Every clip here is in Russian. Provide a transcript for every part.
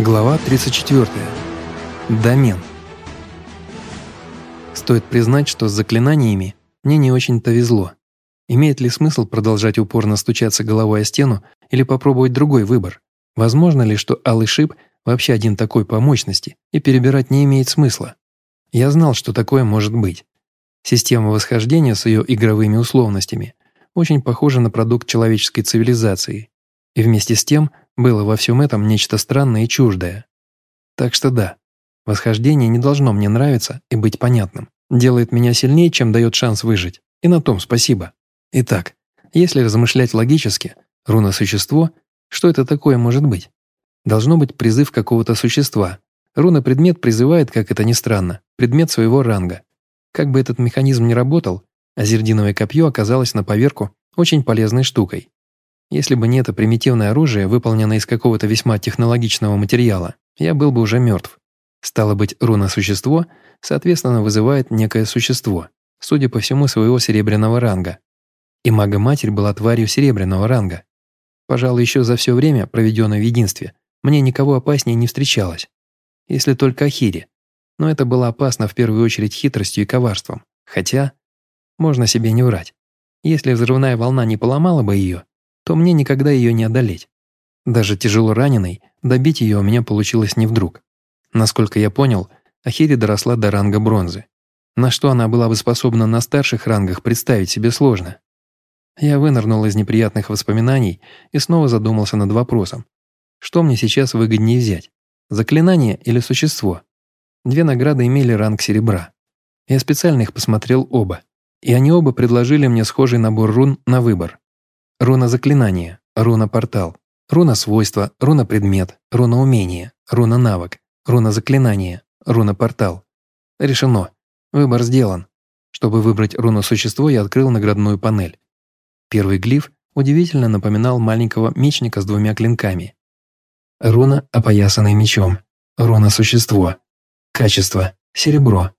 Глава 34. Домен. Стоит признать, что с заклинаниями мне не очень-то везло. Имеет ли смысл продолжать упорно стучаться головой о стену или попробовать другой выбор? Возможно ли, что алый шип вообще один такой по мощности и перебирать не имеет смысла? Я знал, что такое может быть. Система восхождения с ее игровыми условностями очень похожа на продукт человеческой цивилизации. И вместе с тем – было во всем этом нечто странное и чуждое. Так что да, восхождение не должно мне нравиться и быть понятным. Делает меня сильнее, чем дает шанс выжить. И на том спасибо. Итак, если размышлять логически, руна-существо, что это такое может быть? Должно быть призыв какого-то существа. Руна-предмет призывает, как это ни странно, предмет своего ранга. Как бы этот механизм ни работал, азердиновое копье оказалось на поверку очень полезной штукой. Если бы не это примитивное оружие, выполненное из какого-то весьма технологичного материала, я был бы уже мертв. Стало быть, руна-существо, соответственно, вызывает некое существо, судя по всему, своего серебряного ранга. И мага-матерь была тварью серебряного ранга. Пожалуй, еще за все время, проведенное в единстве, мне никого опаснее не встречалось. Если только Ахири. Но это было опасно в первую очередь хитростью и коварством. Хотя, можно себе не врать. Если взрывная волна не поломала бы ее, то мне никогда ее не одолеть. Даже тяжело раненый, добить ее у меня получилось не вдруг. Насколько я понял, Ахири доросла до ранга бронзы. На что она была бы способна на старших рангах, представить себе сложно. Я вынырнул из неприятных воспоминаний и снова задумался над вопросом. Что мне сейчас выгоднее взять? Заклинание или существо? Две награды имели ранг серебра. Я специально их посмотрел оба. И они оба предложили мне схожий набор рун на выбор. Руна заклинания, руна портал, руна свойства, руна предмет, руна умение, руна навык, руна заклинания, руна портал. Решено. Выбор сделан. Чтобы выбрать руну существо, я открыл наградную панель. Первый глиф удивительно напоминал маленького мечника с двумя клинками. Руна, опоясанный мечом. Руна существо. Качество. Серебро.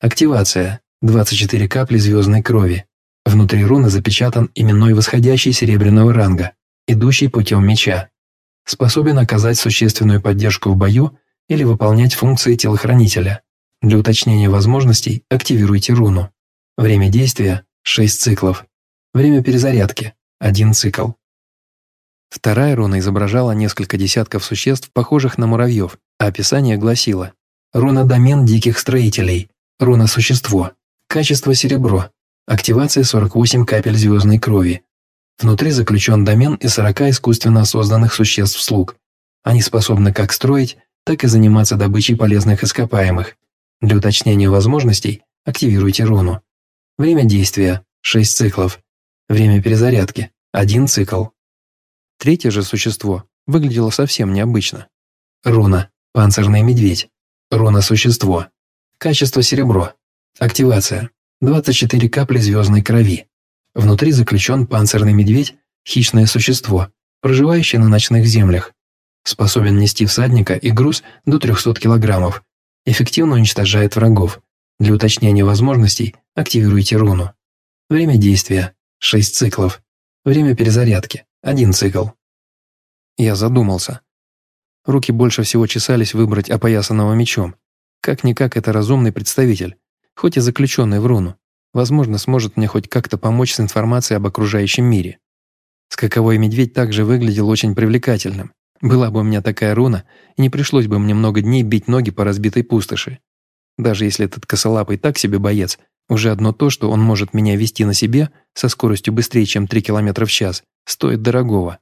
Активация. 24 капли звездной крови. Внутри руны запечатан именной восходящий серебряного ранга, идущий путем меча. Способен оказать существенную поддержку в бою или выполнять функции телохранителя. Для уточнения возможностей активируйте руну. Время действия – 6 циклов. Время перезарядки – 1 цикл. Вторая руна изображала несколько десятков существ, похожих на муравьев, а описание гласило «Руна-домен диких строителей», «Руна-существо», «Качество серебро», Активация 48 капель звездной крови. Внутри заключен домен из 40 искусственно созданных существ-слуг. Они способны как строить, так и заниматься добычей полезных ископаемых. Для уточнения возможностей активируйте руну. Время действия – 6 циклов. Время перезарядки – 1 цикл. Третье же существо выглядело совсем необычно. Руна – панцирный медведь. Руна-существо. Качество серебро. Активация 24 капли звездной крови. Внутри заключен панцирный медведь, хищное существо, проживающее на ночных землях. Способен нести всадника и груз до 300 килограммов. Эффективно уничтожает врагов. Для уточнения возможностей активируйте руну. Время действия – 6 циклов. Время перезарядки – 1 цикл. Я задумался. Руки больше всего чесались выбрать опоясанного мечом. Как-никак это разумный представитель хоть и заключенный в руну, возможно, сможет мне хоть как-то помочь с информацией об окружающем мире. Скаковой медведь также выглядел очень привлекательным. Была бы у меня такая руна, и не пришлось бы мне много дней бить ноги по разбитой пустоши. Даже если этот косолапый так себе боец, уже одно то, что он может меня вести на себе со скоростью быстрее, чем 3 км в час, стоит дорогого.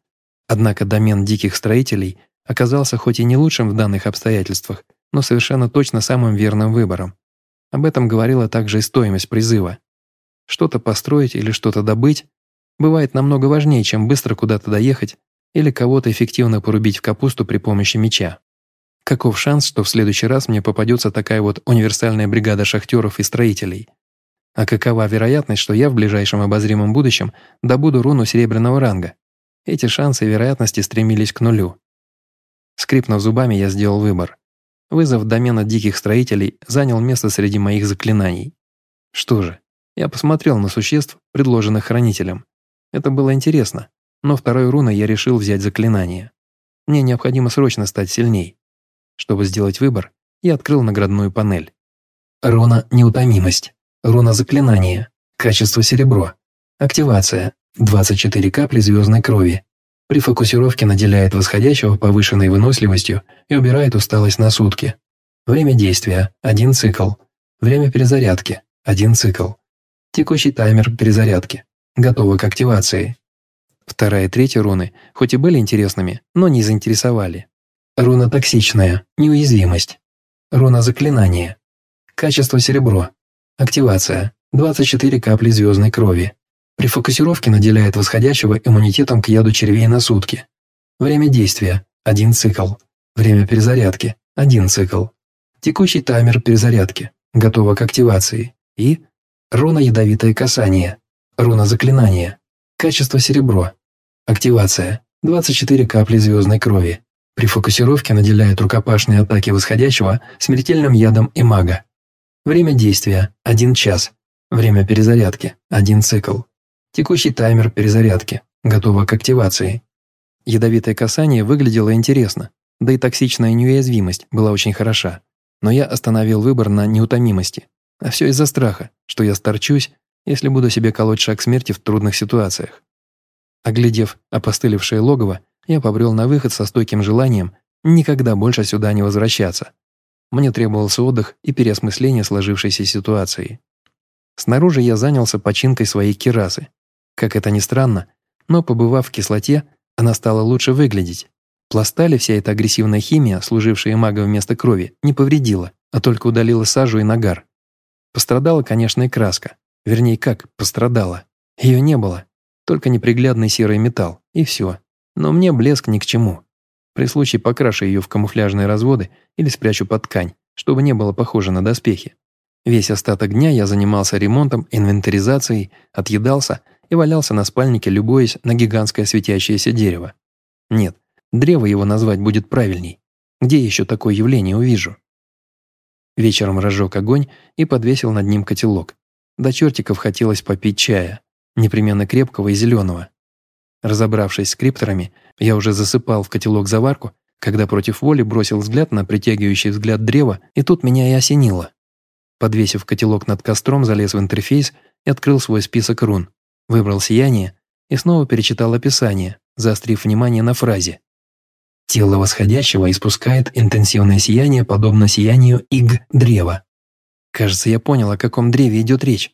Однако домен диких строителей оказался хоть и не лучшим в данных обстоятельствах, но совершенно точно самым верным выбором. Об этом говорила также и стоимость призыва. Что-то построить или что-то добыть бывает намного важнее, чем быстро куда-то доехать или кого-то эффективно порубить в капусту при помощи меча. Каков шанс, что в следующий раз мне попадется такая вот универсальная бригада шахтеров и строителей? А какова вероятность, что я в ближайшем обозримом будущем добуду руну серебряного ранга? Эти шансы и вероятности стремились к нулю. Скрипнув зубами, я сделал выбор. Вызов домена диких строителей занял место среди моих заклинаний. Что же, я посмотрел на существ, предложенных хранителем. Это было интересно, но второй руной я решил взять заклинание. Мне необходимо срочно стать сильней. Чтобы сделать выбор, я открыл наградную панель. Руна «Неутомимость». Руна «Заклинание». Качество серебро. Активация. 24 капли звездной крови. При фокусировке наделяет восходящего повышенной выносливостью и убирает усталость на сутки. Время действия – один цикл. Время перезарядки – один цикл. Текущий таймер перезарядки. Готово к активации. Вторая и третья руны, хоть и были интересными, но не заинтересовали. Руна токсичная, неуязвимость. Руна заклинания. Качество серебро. Активация. 24 капли звездной крови. При фокусировке наделяет восходящего иммунитетом к яду червей на сутки. Время действия – один цикл. Время перезарядки – один цикл. Текущий таймер перезарядки. Готово к активации. И руна ядовитое касание. Руна заклинания. Качество серебро. Активация. 24 капли звездной крови. При фокусировке наделяет рукопашные атаки восходящего смертельным ядом и мага. Время действия – 1 час. Время перезарядки – 1 цикл. Текущий таймер перезарядки. Готово к активации. Ядовитое касание выглядело интересно, да и токсичная неуязвимость была очень хороша. Но я остановил выбор на неутомимости. А все из-за страха, что я старчусь, если буду себе колоть шаг смерти в трудных ситуациях. Оглядев опостылевшее логово, я побрел на выход со стойким желанием никогда больше сюда не возвращаться. Мне требовался отдых и переосмысление сложившейся ситуации. Снаружи я занялся починкой своей кирасы, как это ни странно, но побывав в кислоте, она стала лучше выглядеть. Пластали вся эта агрессивная химия, служившая магом вместо крови, не повредила, а только удалила сажу и нагар. Пострадала, конечно, и краска. Вернее, как пострадала. Ее не было. Только неприглядный серый металл, и все. Но мне блеск ни к чему. При случае покрашу ее в камуфляжные разводы или спрячу под ткань, чтобы не было похоже на доспехи. Весь остаток дня я занимался ремонтом, инвентаризацией, отъедался – и валялся на спальнике, любуясь на гигантское светящееся дерево. Нет, древо его назвать будет правильней. Где еще такое явление увижу? Вечером разжег огонь и подвесил над ним котелок. До чертиков хотелось попить чая, непременно крепкого и зеленого. Разобравшись с крипторами, я уже засыпал в котелок заварку, когда против воли бросил взгляд на притягивающий взгляд древа, и тут меня и осенило. Подвесив котелок над костром, залез в интерфейс и открыл свой список рун. Выбрал сияние и снова перечитал описание, заострив внимание на фразе. Тело восходящего испускает интенсивное сияние, подобно сиянию иг древа. Кажется, я понял, о каком древе идет речь.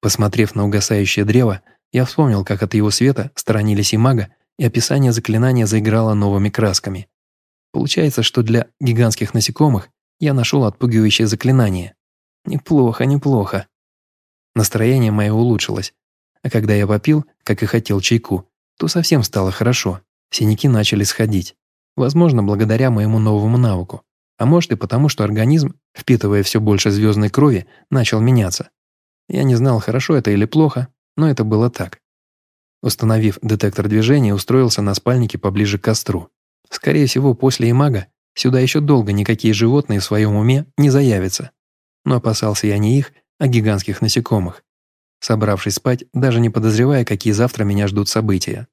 Посмотрев на угасающее древо, я вспомнил, как от его света сторонились и мага, и описание заклинания заиграло новыми красками. Получается, что для гигантских насекомых я нашел отпугивающее заклинание. Неплохо, неплохо. Настроение мое улучшилось, а когда я попил, как и хотел чайку, то совсем стало хорошо. Синяки начали сходить. Возможно, благодаря моему новому навыку. А может и потому, что организм, впитывая все больше звездной крови, начал меняться. Я не знал, хорошо это или плохо, но это было так. Установив детектор движения, устроился на спальнике поближе к костру. Скорее всего, после имага сюда еще долго никакие животные в своем уме не заявятся. Но опасался я не их, а гигантских насекомых собравшись спать, даже не подозревая, какие завтра меня ждут события.